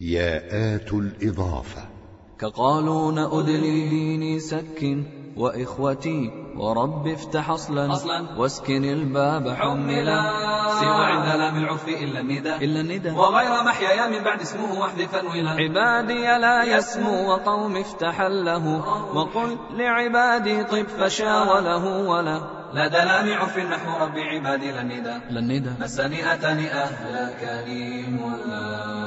ياءات الإضافة. كقالون أدلي ديني سكن وإخوتي ورب افتح أصلا, أصلاً. واسكن الباب حملا. سوى عند لام العرف إلا الندى إلا الندى وغير محيايا من بعد اسمه واحذفا ولا عبادي لا يسمو وقوم افتح له. وقل لعبادي طب فشاوله ولا. لا دلام عرف نحو رب عبادي للنداء للندى مسني أتني أهلك كريم ملا